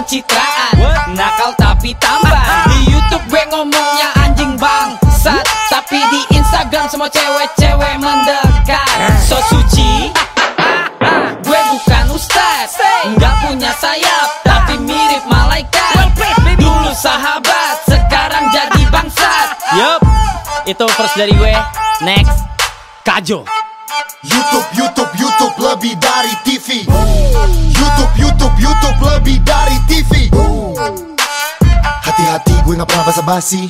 pencitraan. Nakal tapi tampan Di Youtube gue ngomongnya anjing bangsat. Tapi di Instagram semua cewek-cewek mendekat. So suci. Gue bukan ustaz. Nggak punya sayap Tapi mirip malaikat. Dulu sahabat Sekarang jadi bangsat. Yup, itu first dari gue. Next, Kajo. YouTube, YouTube, YouTube lebih dari TV YouTube, YouTube, YouTube lebih dari TV Hati-hati gue gak pernah basa-basi.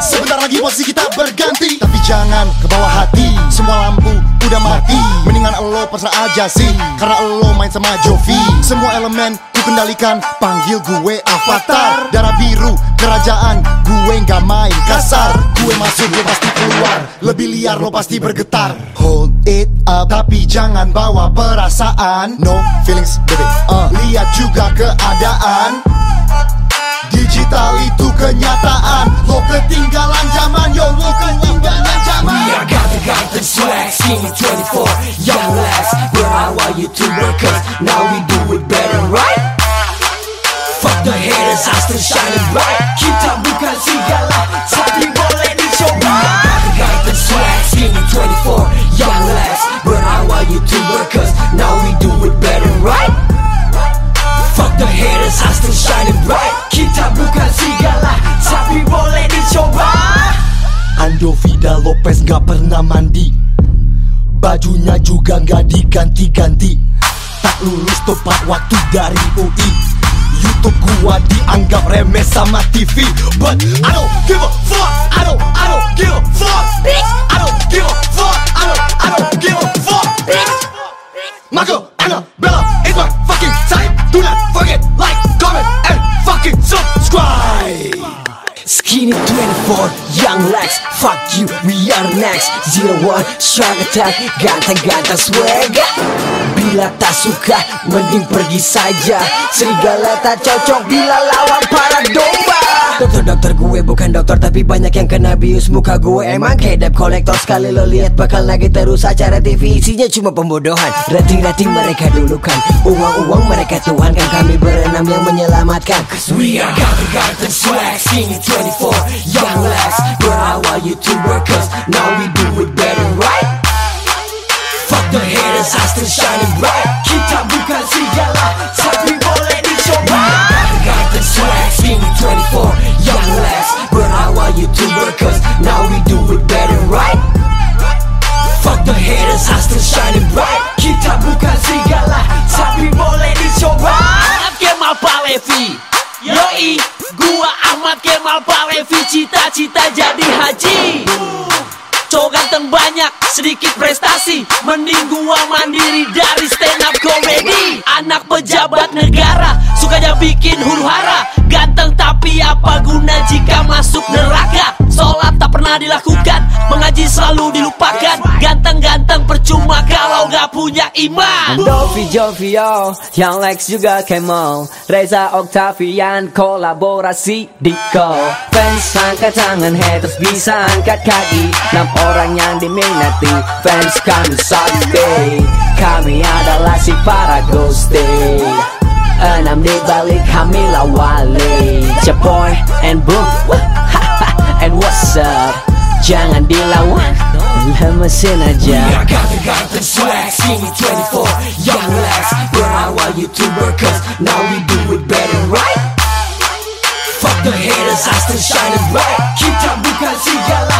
Sebentar lagi posisi kita berganti. Tapi jangan ke bawah hati. Semua lampu udah mati. Mendingan lo pasrah aja sih. Karena lo main sama Jovi. Semua elemen ku kendalikan Panggil gue avatar. Darah biru kerajaan Gue gak main kasar. Gue masuk lo pasti keluar. Lebih liar lo pasti bergetar. Hold it up Tapi jangan bawa perasaan. No feelings baby. Uh. Lihat juga keadaan. Digital itu kenyataan. Lo ketinggalan zaman Yo lo ketinggalan zaman. We are ganteng ganteng swag Skinny 24 Young lads Berawal YouTuber Cause now we do it better right the haters I still shining bright. Kita bukan sigala Tapi boleh dicoba ganteng ganteng swag Skinny 24 Young lads. Berawal YouTuber Cause now we do it better right? Fuck the haters I still shining bright. Kita bukan sigala Tapi boleh dicoba Ando Vida Lopez gak pernah mandi. Bajunya juga gak diganti-ganti. Tak lulus tepat waktu dari UI Youtube gua dianggap remeh sama TV But I don't give a fuck I don't, I don't give a fuck. Bitch. I don't give a fuck I don't, I don't give a fuck. Bitch. Marco 24, Young Lex, fuck you, we are next. Zero one, shark attack, ganteng-ganteng swag Bila tak suka, mending pergi saja. Serigala tak cocok bila lawan para domba. Dokter-dokter gue bukan dokter tapi banyak yang kena bius Muka gue. Emang kayak debt collector Sekali lo lihat bakal nagih terus acara TV Isinya cuma pembodohan. Rating-rating mereka dulukan. Uang-uang mereka Tuhan kan kami berenam yang menyelamatkan. Cause we are ganteng-ganteng swag Skinny 24 Young Lex Berawal YouTuber Cause now we do it better right? Fuck the haters I still shining bright. Kita bukan sigala Palevi. Yoi Gua Ahmad Kemal Palevi Cita-cita jadi haji. Cowok ganteng banyak Sedikit prestasi Mending gua mandiri dari stand up comedy Anak pejabat negara Sukanya bikin huru hara. Ganteng tapi apa guna jika masuk neraka? Sholat tak pernah dilakukan Mengaji selalu dilupakan. Ganteng-ganteng percuma kalau iman. Dovi Jovio, Young Lex juga Kemal. Reza Octavian kolaborasi Diko Fans angkat tangan haters bisa angkat kaki. Enam orang yang diminati Fans kami sakti Kami adalah si para ghosty Enam di balik kami lawali. Cepoy and boom. And what's up? Jangan dilawan Lemesin aja We are ganteng-ganteng swag. Skinny 24 Young Lex Berawal YouTuber Cause now we do it better right? Fuck the haters I still shining bright Kita bukan sigala